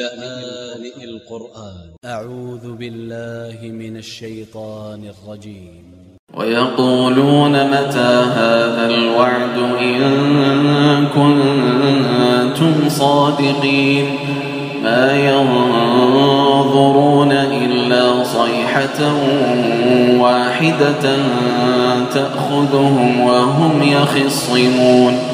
لآن القرآن. أ ع و ذ ب ا ل ل ه من ا ل ش ي ط ا ن ا ل ج ي م ويقولون متى هذا الوعد إن كنتم صادقين؟ ما ينظرون إلا صيحة واحدة تأخذهم وهم يخصمون.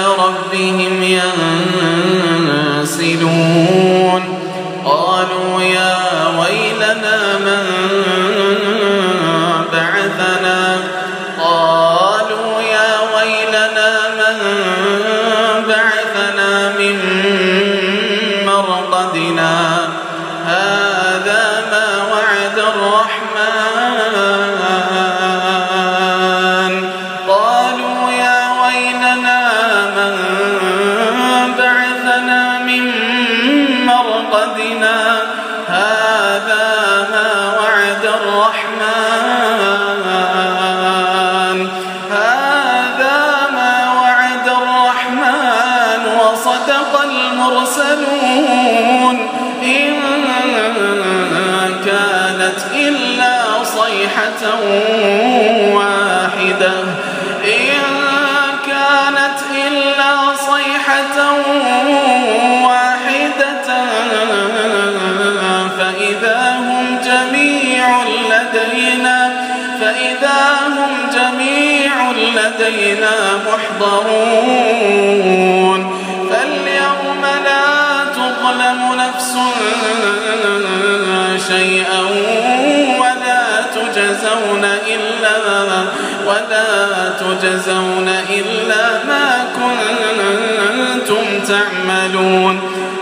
المرسلون. إن كانت إلا صيحة واحدة. إن كانت إلا صيحة واحدة فإذا هم جميع لدينا فإذا هم جميع لدينا محضرون. تظلم نفس شيئا ولا تجزون إلا ولا تجزون إلا ما كنتم تعملون.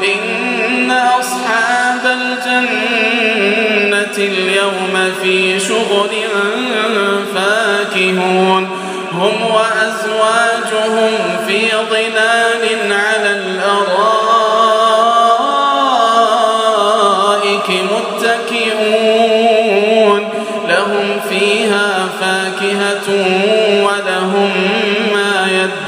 إن أصحاب الجنة اليوم في شغل فاكهون. هم وأزواجهم في ظلال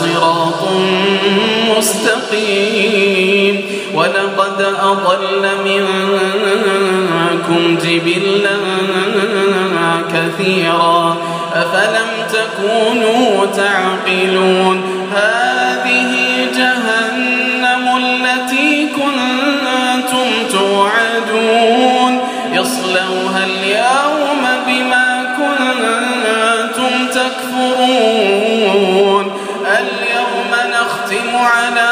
صراط مستقيم. ولقد أضل منكم جبلا كثيرا. أفلم تكونوا تعقلون؟ هذه نختم على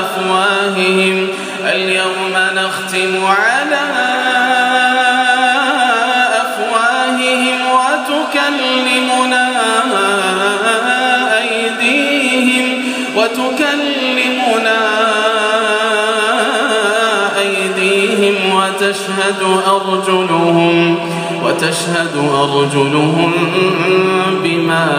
أفواههم. اليوم نختم على أفواههم وتكلمنا أيديهم وتكلمنا أيديهم وتشهد أرجلهم وتشهد أرجلهم بما